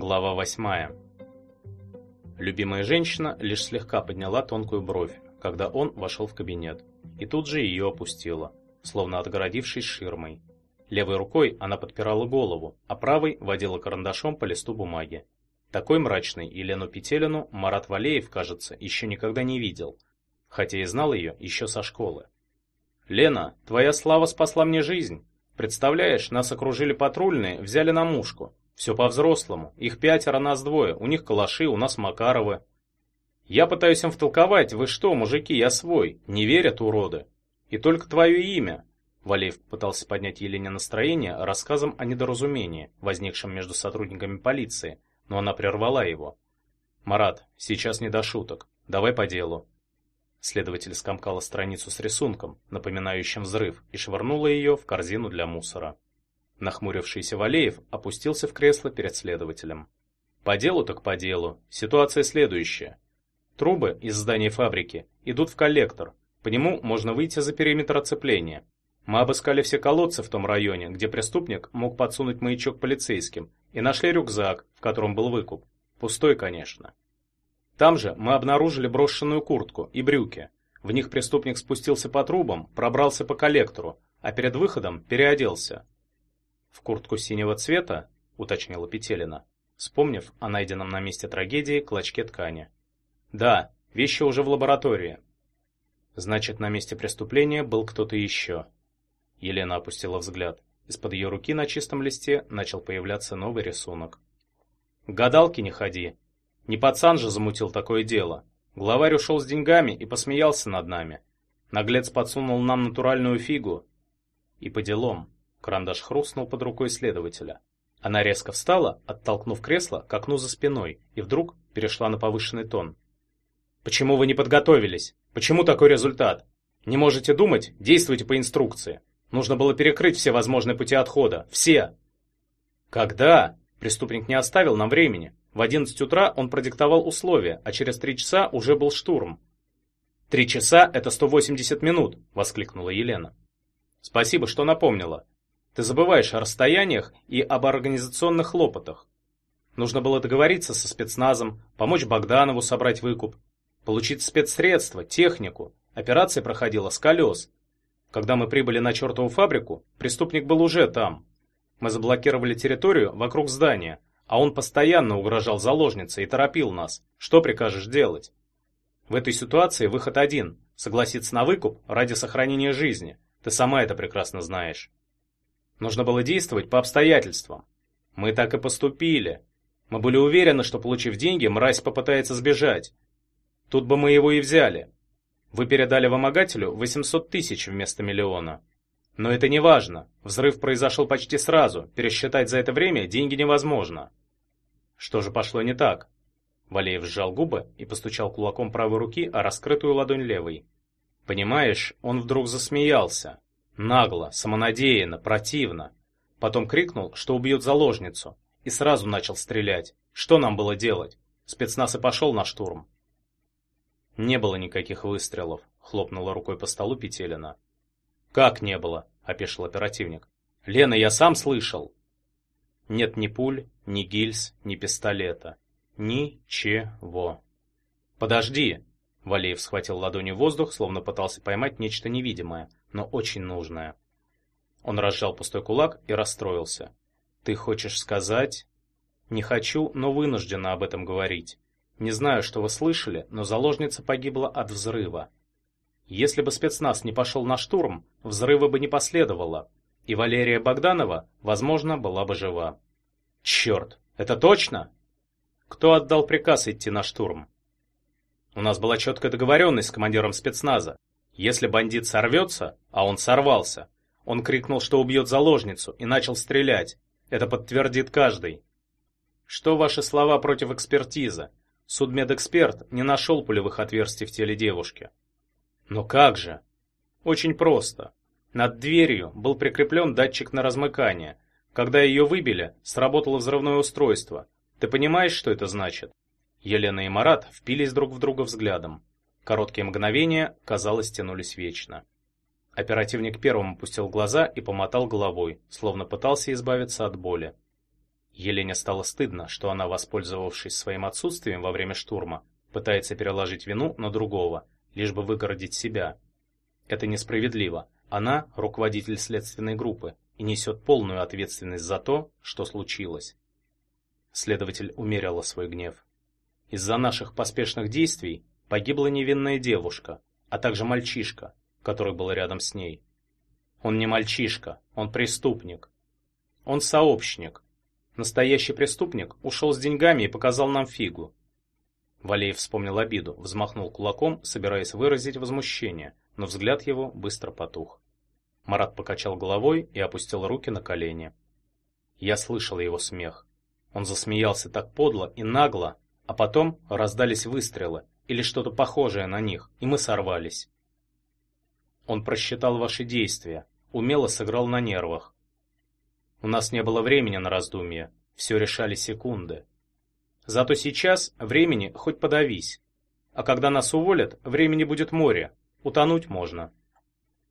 Глава восьмая. Любимая женщина лишь слегка подняла тонкую бровь, когда он вошел в кабинет, и тут же ее опустила, словно отгородившись ширмой. Левой рукой она подпирала голову, а правой водила карандашом по листу бумаги. Такой мрачной Елену Петелину Марат Валеев, кажется, еще никогда не видел, хотя и знал ее еще со школы. «Лена, твоя слава спасла мне жизнь. Представляешь, нас окружили патрульные, взяли на мушку. Все по-взрослому. Их пятеро, нас двое. У них калаши, у нас Макаровы. Я пытаюсь им втолковать, вы что, мужики, я свой. Не верят, уроды. И только твое имя. Валеев пытался поднять Елене настроение рассказом о недоразумении, возникшем между сотрудниками полиции, но она прервала его. «Марат, сейчас не до шуток. Давай по делу». Следователь скомкала страницу с рисунком, напоминающим взрыв, и швырнула ее в корзину для мусора. Нахмурившийся Валеев опустился в кресло перед следователем. По делу так по делу. Ситуация следующая. Трубы из здания фабрики идут в коллектор. По нему можно выйти за периметр оцепления. Мы обыскали все колодцы в том районе, где преступник мог подсунуть маячок полицейским, и нашли рюкзак, в котором был выкуп. Пустой, конечно. Там же мы обнаружили брошенную куртку и брюки. В них преступник спустился по трубам, пробрался по коллектору, а перед выходом переоделся. В куртку синего цвета, уточнила Петелина, вспомнив о найденном на месте трагедии клочке ткани. Да, вещи уже в лаборатории. Значит, на месте преступления был кто-то еще. Елена опустила взгляд. Из-под ее руки на чистом листе начал появляться новый рисунок. гадалки не ходи. Не пацан же замутил такое дело. Главарь ушел с деньгами и посмеялся над нами. Наглец подсунул нам натуральную фигу. И по делам. Карандаш хрустнул под рукой следователя. Она резко встала, оттолкнув кресло к окну за спиной, и вдруг перешла на повышенный тон. Почему вы не подготовились? Почему такой результат? Не можете думать? Действуйте по инструкции. Нужно было перекрыть все возможные пути отхода. Все. Когда? Преступник не оставил нам времени. В 11 утра он продиктовал условия, а через три часа уже был штурм. «Три часа — это 180 минут!» — воскликнула Елена. «Спасибо, что напомнила. Ты забываешь о расстояниях и об организационных хлопотах. Нужно было договориться со спецназом, помочь Богданову собрать выкуп, получить спецсредства, технику. Операция проходила с колес. Когда мы прибыли на чертову фабрику, преступник был уже там. Мы заблокировали территорию вокруг здания, а он постоянно угрожал заложнице и торопил нас. Что прикажешь делать? В этой ситуации выход один – согласиться на выкуп ради сохранения жизни. Ты сама это прекрасно знаешь. Нужно было действовать по обстоятельствам. Мы так и поступили. Мы были уверены, что, получив деньги, мразь попытается сбежать. Тут бы мы его и взяли. Вы передали вымогателю 800 тысяч вместо миллиона. Но это не важно. Взрыв произошел почти сразу. Пересчитать за это время деньги невозможно. Что же пошло не так? Валеев сжал губы и постучал кулаком правой руки о раскрытую ладонь левой. Понимаешь, он вдруг засмеялся. Нагло, самонадеянно, противно. Потом крикнул, что убьет заложницу, и сразу начал стрелять. Что нам было делать? Спецназ и пошел на штурм. Не было никаких выстрелов, хлопнула рукой по столу Петелина. Как не было? опешил оперативник. Лена, я сам слышал. Нет ни пуль, ни гильз, ни пистолета. Ничего. Подожди, Валеев схватил ладонью воздух, словно пытался поймать нечто невидимое, но очень нужное. Он разжал пустой кулак и расстроился. Ты хочешь сказать? Не хочу, но вынуждена об этом говорить. Не знаю, что вы слышали, но заложница погибла от взрыва. Если бы спецназ не пошел на штурм, взрыва бы не последовало, и Валерия Богданова, возможно, была бы жива. Черт, это точно? Кто отдал приказ идти на штурм? У нас была четкая договоренность с командиром спецназа. Если бандит сорвется, а он сорвался, он крикнул, что убьет заложницу, и начал стрелять. Это подтвердит каждый. Что ваши слова против экспертизы? Судмедэксперт не нашел пулевых отверстий в теле девушки. Но как же? Очень просто. Над дверью был прикреплен датчик на размыкание. Когда ее выбили, сработало взрывное устройство. Ты понимаешь, что это значит? Елена и Марат впились друг в друга взглядом. Короткие мгновения, казалось, тянулись вечно. Оперативник первым опустил глаза и помотал головой, словно пытался избавиться от боли. Елене стало стыдно, что она, воспользовавшись своим отсутствием во время штурма, пытается переложить вину на другого, лишь бы выгородить себя. Это несправедливо. Она руководитель следственной группы и несет полную ответственность за то, что случилось. Следователь умерила свой гнев. Из-за наших поспешных действий погибла невинная девушка, а также мальчишка, который был рядом с ней. Он не мальчишка, он преступник. Он сообщник. Настоящий преступник ушел с деньгами и показал нам фигу. Валеев вспомнил обиду, взмахнул кулаком, собираясь выразить возмущение, но взгляд его быстро потух. Марат покачал головой и опустил руки на колени. Я слышал его смех. Он засмеялся так подло и нагло, а потом раздались выстрелы или что-то похожее на них, и мы сорвались. Он просчитал ваши действия, умело сыграл на нервах. У нас не было времени на раздумья, все решали секунды. Зато сейчас времени хоть подавись. А когда нас уволят, времени будет море. Утонуть можно.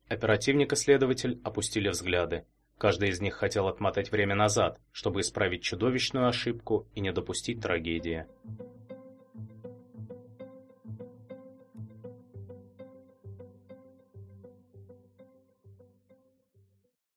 Оперативник и следователь опустили взгляды. Каждый из них хотел отмотать время назад, чтобы исправить чудовищную ошибку и не допустить трагедии.